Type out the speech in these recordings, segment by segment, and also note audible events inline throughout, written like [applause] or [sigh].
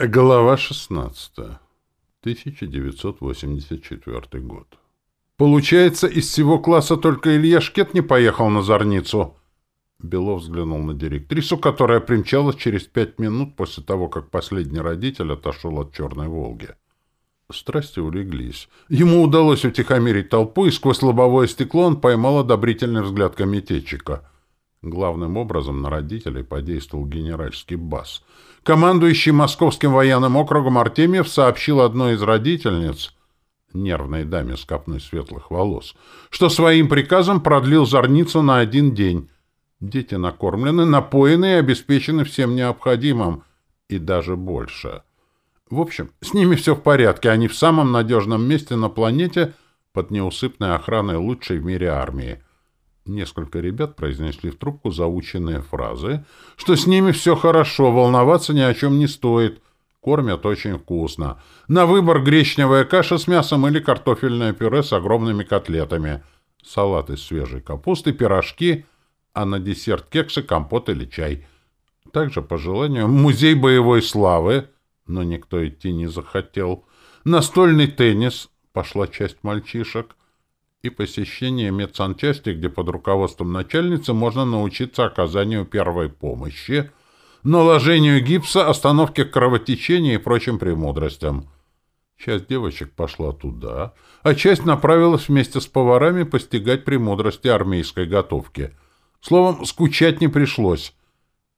Глава 16. 1984 год. Получается, из всего класса только Илья Шкет не поехал на Зорницу. Белов взглянул на директрису, которая примчалась через пять минут после того, как последний родитель отошел от Черной Волги. Страсти улеглись. Ему удалось утихомирить толпу, и сквозь лобовое стекло он поймал одобрительный взгляд комитетчика — Главным образом на родителей подействовал генеральский бас. Командующий Московским военным округом Артемьев сообщил одной из родительниц, нервной даме с копной светлых волос, что своим приказом продлил зорницу на один день. Дети накормлены, напоены и обеспечены всем необходимым, и даже больше. В общем, с ними все в порядке, они в самом надежном месте на планете под неусыпной охраной лучшей в мире армии — Несколько ребят произнесли в трубку заученные фразы, что с ними все хорошо, волноваться ни о чем не стоит. Кормят очень вкусно. На выбор гречневая каша с мясом или картофельное пюре с огромными котлетами. Салат из свежей капусты, пирожки, а на десерт кексы, компот или чай. Также, по желанию, музей боевой славы, но никто идти не захотел. Настольный теннис, пошла часть мальчишек и посещение медсанчасти, где под руководством начальницы можно научиться оказанию первой помощи, наложению гипса, остановке кровотечения и прочим премудростям. Часть девочек пошла туда, а часть направилась вместе с поварами постигать премудрости армейской готовки. Словом, скучать не пришлось.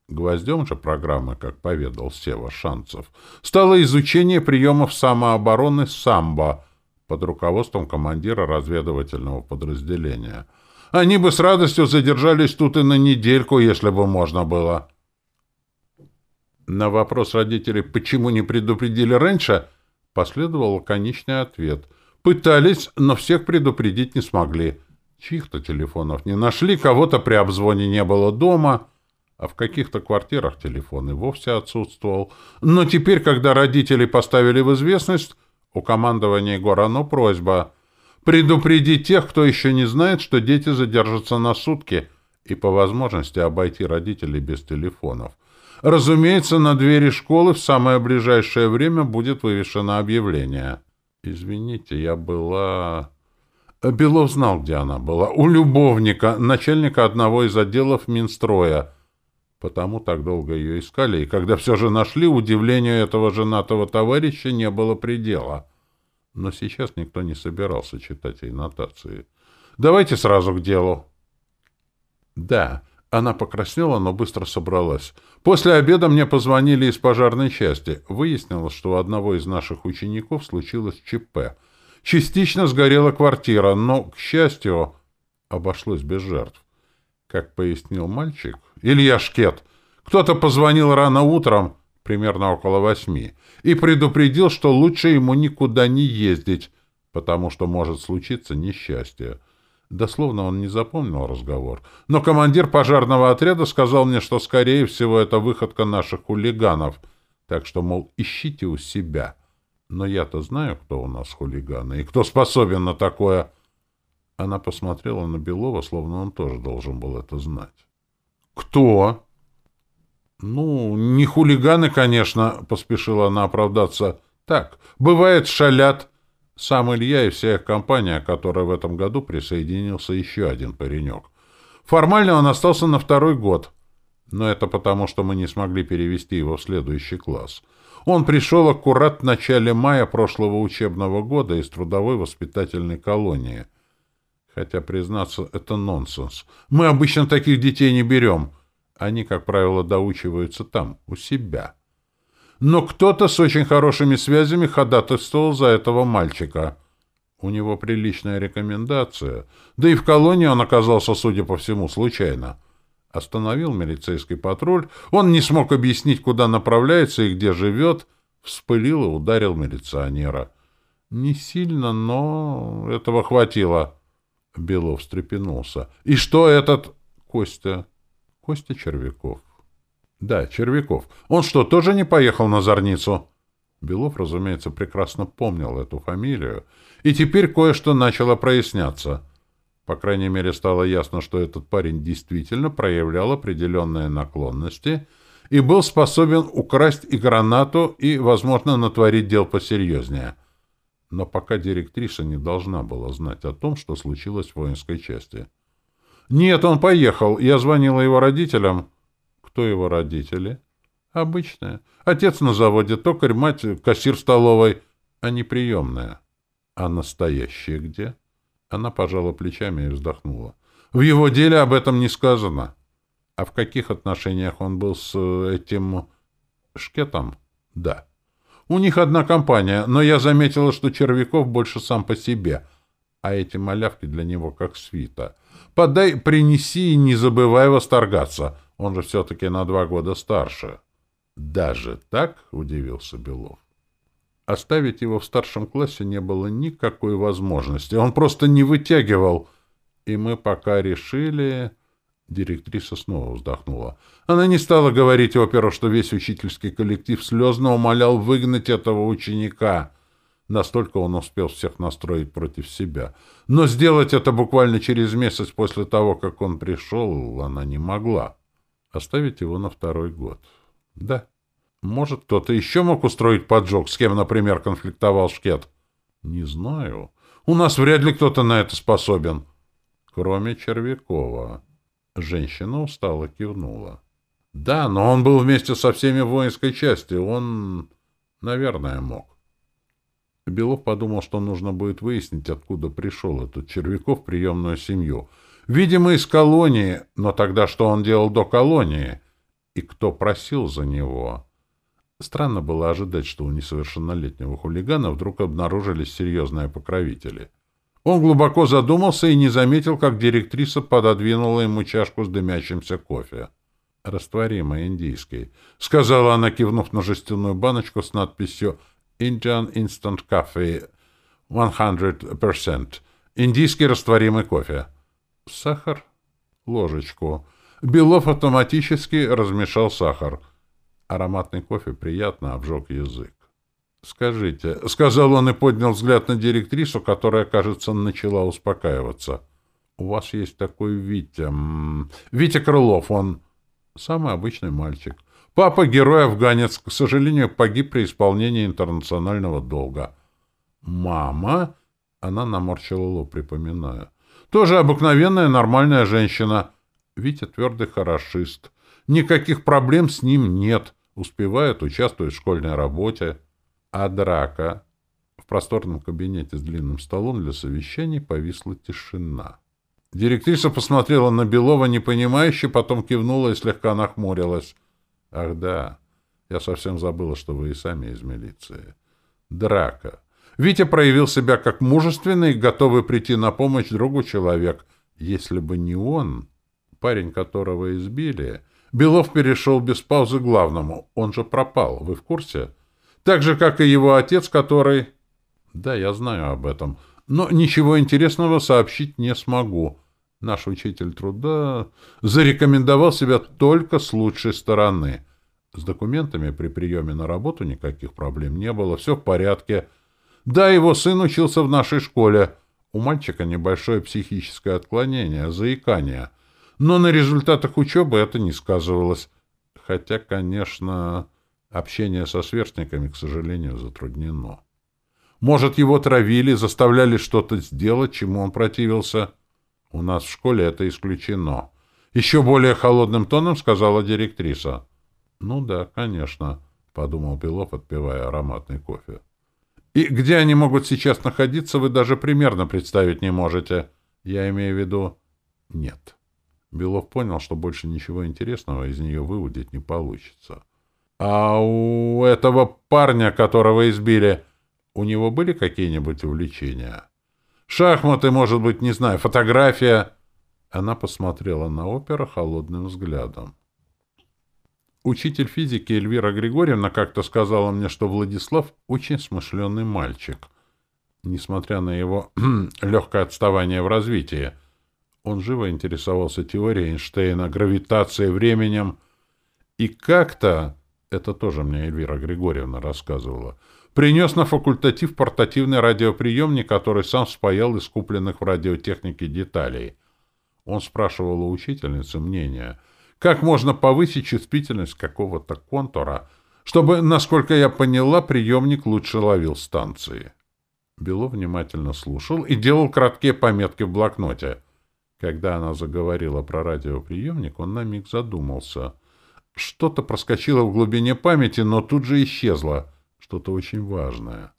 Гвоздем же программы, как поведал Сева Шанцев, стало изучение приемов самообороны самбо — под руководством командира разведывательного подразделения. Они бы с радостью задержались тут и на недельку, если бы можно было. На вопрос родителей, почему не предупредили раньше, последовал лаконичный ответ. Пытались, но всех предупредить не смогли. Чьих-то телефонов не нашли, кого-то при обзвоне не было дома, а в каких-то квартирах телефон и вовсе отсутствовал. Но теперь, когда родители поставили в известность, у командования Горано просьба предупредить тех, кто еще не знает, что дети задержатся на сутки, и по возможности обойти родителей без телефонов. Разумеется, на двери школы в самое ближайшее время будет вывешено объявление. «Извините, я была...» Белов знал, где она была. У любовника, начальника одного из отделов Минстроя. Потому так долго ее искали, и когда все же нашли, удивлению этого женатого товарища не было предела. Но сейчас никто не собирался читать ей нотации. «Давайте сразу к делу». «Да». Она покраснела, но быстро собралась. «После обеда мне позвонили из пожарной части. Выяснилось, что у одного из наших учеников случилось ЧП. Частично сгорела квартира, но, к счастью, обошлось без жертв. Как пояснил мальчик, Илья Шкет, кто-то позвонил рано утром, примерно около восьми, и предупредил, что лучше ему никуда не ездить, потому что может случиться несчастье. Дословно он не запомнил разговор, но командир пожарного отряда сказал мне, что, скорее всего, это выходка наших хулиганов, так что, мол, ищите у себя. Но я-то знаю, кто у нас хулиганы и кто способен на такое. Она посмотрела на Белова, словно он тоже должен был это знать. «Кто?» «Ну, не хулиганы, конечно», — поспешила она оправдаться. «Так, бывает, шалят. Сам Илья и вся их компания, которая в этом году присоединился еще один паренек. Формально он остался на второй год, но это потому, что мы не смогли перевести его в следующий класс. Он пришел аккурат в начале мая прошлого учебного года из трудовой воспитательной колонии — Хотя, признаться, это нонсенс. Мы обычно таких детей не берем. Они, как правило, доучиваются там, у себя. Но кто-то с очень хорошими связями ходатайствовал за этого мальчика. У него приличная рекомендация. Да и в колонии он оказался, судя по всему, случайно. Остановил милицейский патруль. Он не смог объяснить, куда направляется и где живет. Вспылил и ударил милиционера. Не сильно, но этого хватило. Белов встрепенулся. «И что этот...» «Костя...» «Костя Червяков». «Да, Червяков. Он что, тоже не поехал на Зорницу?» Белов, разумеется, прекрасно помнил эту фамилию, и теперь кое-что начало проясняться. По крайней мере, стало ясно, что этот парень действительно проявлял определенные наклонности и был способен украсть и гранату, и, возможно, натворить дел посерьезнее. Но пока директриса не должна была знать о том, что случилось в воинской части. «Нет, он поехал. Я звонила его родителям». «Кто его родители?» «Обычные. Отец на заводе, токарь, мать, кассир столовой, а не приемная». «А настоящие где?» Она пожала плечами и вздохнула. «В его деле об этом не сказано». «А в каких отношениях он был с э, этим... шкетом?» «Да». «У них одна компания, но я заметила, что Червяков больше сам по себе, а эти малявки для него как свита. Подай, принеси и не забывай восторгаться. Он же все-таки на два года старше». «Даже так?» — удивился Белов. Оставить его в старшем классе не было никакой возможности. Он просто не вытягивал. И мы пока решили... Директриса снова вздохнула. Она не стала говорить оперу, что весь учительский коллектив слезно умолял выгнать этого ученика. Настолько он успел всех настроить против себя. Но сделать это буквально через месяц после того, как он пришел, она не могла. Оставить его на второй год. Да. Может, кто-то еще мог устроить поджог, с кем, например, конфликтовал Шкет? Не знаю. У нас вряд ли кто-то на это способен. Кроме Червякова. Женщина устало кивнула. Да, но он был вместе со всеми в воинской части. Он, наверное, мог. Белов подумал, что нужно будет выяснить, откуда пришел этот Червяков в приемную семью. Видимо, из колонии, но тогда что он делал до колонии? И кто просил за него? Странно было ожидать, что у несовершеннолетнего хулигана вдруг обнаружились серьезные покровители. Он глубоко задумался и не заметил, как директриса пододвинула ему чашку с дымящимся кофе. «Растворимый, индийский», — сказала она, кивнув на жестяную баночку с надписью «Indian Instant Coffee 100%». «Индийский растворимый кофе». «Сахар?» «Ложечку». Белов автоматически размешал сахар — Ароматный кофе приятно обжег язык. «Скажите», — сказал он и поднял взгляд на директрису, которая, кажется, начала успокаиваться. «У вас есть такой Витя... Витя Крылов, он самый обычный мальчик. Папа — герой-афганец, к сожалению, погиб при исполнении интернационального долга. Мама...» — она наморщила лоб, припоминая. «Тоже обыкновенная нормальная женщина. Витя твердый хорошист. Никаких проблем с ним нет» успевает, участвует в школьной работе. А драка? В просторном кабинете с длинным столом для совещаний повисла тишина. Директриса посмотрела на Белова непонимающе, потом кивнула и слегка нахмурилась. «Ах да, я совсем забыла, что вы и сами из милиции. Драка. Витя проявил себя как мужественный, готовый прийти на помощь другу человек. Если бы не он, парень, которого избили, Белов перешел без паузы к главному. Он же пропал, вы в курсе? Так же, как и его отец, который... Да, я знаю об этом. Но ничего интересного сообщить не смогу. Наш учитель труда зарекомендовал себя только с лучшей стороны. С документами при приеме на работу никаких проблем не было, все в порядке. Да, его сын учился в нашей школе. У мальчика небольшое психическое отклонение, заикание — но на результатах учебы это не сказывалось. Хотя, конечно, общение со сверстниками, к сожалению, затруднено. Может, его травили, заставляли что-то сделать, чему он противился? У нас в школе это исключено. Еще более холодным тоном сказала директриса. Ну да, конечно, подумал Белов, отпивая ароматный кофе. И где они могут сейчас находиться, вы даже примерно представить не можете. Я имею в виду... Нет. Белов понял, что больше ничего интересного из нее выудить не получится. «А у этого парня, которого избили, у него были какие-нибудь увлечения? Шахматы, может быть, не знаю, фотография?» Она посмотрела на опера холодным взглядом. Учитель физики Эльвира Григорьевна как-то сказала мне, что Владислав очень смышленый мальчик, несмотря на его [clears throat] легкое отставание в развитии — он живо интересовался теорией Эйнштейна, гравитацией, временем. И как-то, это тоже мне Эльвира Григорьевна рассказывала, принес на факультатив портативный радиоприемник, который сам спаял из купленных в радиотехнике деталей. Он спрашивал у учительницы мнения, как можно повысить чувствительность какого-то контура, чтобы, насколько я поняла, приемник лучше ловил станции. Белов внимательно слушал и делал краткие пометки в блокноте. Когда она заговорила про радиоприемник, он на миг задумался. Что-то проскочило в глубине памяти, но тут же исчезло. Что-то очень важное.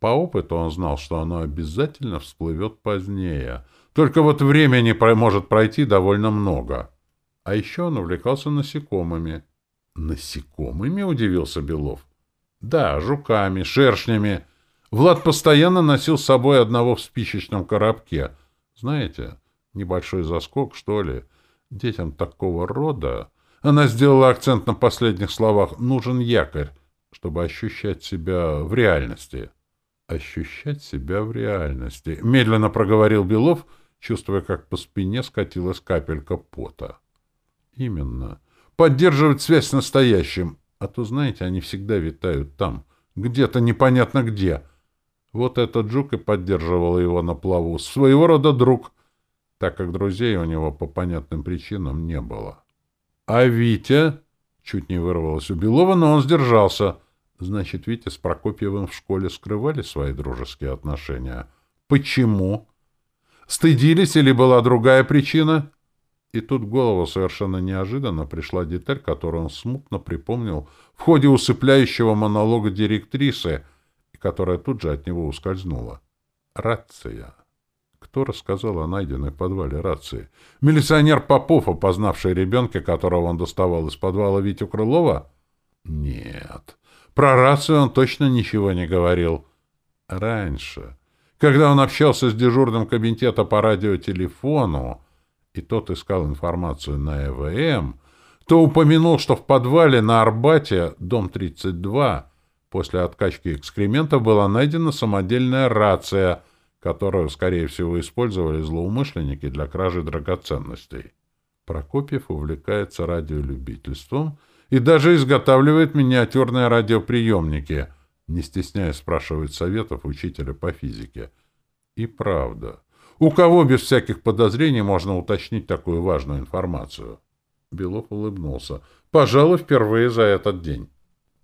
По опыту он знал, что оно обязательно всплывет позднее. Только вот времени может пройти довольно много. А еще он увлекался насекомыми. «Насекомыми?» — удивился Белов. «Да, жуками, шершнями. Влад постоянно носил с собой одного в спичечном коробке. Знаете, небольшой заскок, что ли. Детям такого рода...» Она сделала акцент на последних словах «нужен якорь», чтобы ощущать себя в реальности. «Ощущать себя в реальности», — медленно проговорил Белов, чувствуя, как по спине скатилась капелька пота. Именно. Поддерживать связь с настоящим. А то, знаете, они всегда витают там. Где-то непонятно где. Вот этот жук и поддерживал его на плаву. Своего рода друг, так как друзей у него по понятным причинам не было. А Витя... Чуть не вырвалось у Белова, но он сдержался. Значит, Витя с Прокопьевым в школе скрывали свои дружеские отношения. Почему? Стыдились или была другая причина? И тут в голову совершенно неожиданно пришла деталь, которую он смутно припомнил в ходе усыпляющего монолога директрисы, которая тут же от него ускользнула. Рация. Кто рассказал о найденной в подвале рации? Милиционер Попов, опознавший ребенка, которого он доставал из подвала Витю Крылова? Нет. Про рацию он точно ничего не говорил. Раньше, когда он общался с дежурным комитета по радиотелефону, и тот искал информацию на ЭВМ, то упомянул, что в подвале на Арбате, дом 32, после откачки экскрементов была найдена самодельная рация, которую, скорее всего, использовали злоумышленники для кражи драгоценностей. Прокопьев увлекается радиолюбительством и даже изготавливает миниатюрные радиоприемники, не стесняясь спрашивать советов учителя по физике. И правда. У кого без всяких подозрений можно уточнить такую важную информацию? Белов улыбнулся. Пожалуй, впервые за этот день.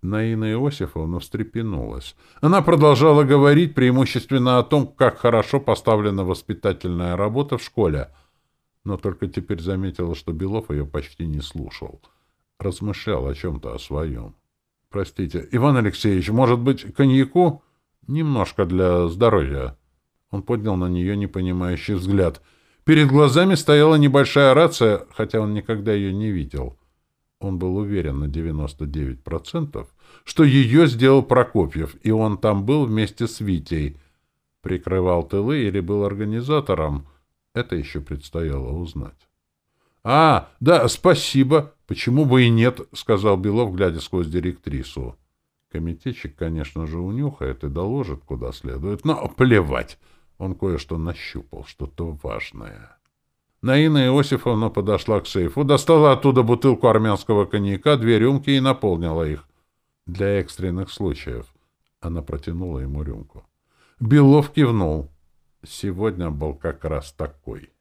Наина Иосифовна встрепенулась. Она продолжала говорить преимущественно о том, как хорошо поставлена воспитательная работа в школе, но только теперь заметила, что Белов ее почти не слушал. Размышлял о чем-то о своем. — Простите, Иван Алексеевич, может быть, коньяку? — Немножко для здоровья. Он поднял на нее непонимающий взгляд. Перед глазами стояла небольшая рация, хотя он никогда ее не видел. Он был уверен на 99%, что ее сделал Прокопьев, и он там был вместе с Витей. Прикрывал тылы или был организатором. Это еще предстояло узнать. — А, да, спасибо. Почему бы и нет, — сказал Белов, глядя сквозь директрису. Комитетчик, конечно же, унюхает и доложит, куда следует, но плевать. Он кое-что нащупал, что-то важное. Наина Иосифовна подошла к сейфу, достала оттуда бутылку армянского коньяка, две рюмки и наполнила их. Для экстренных случаев. Она протянула ему рюмку. Белов кивнул. Сегодня был как раз такой.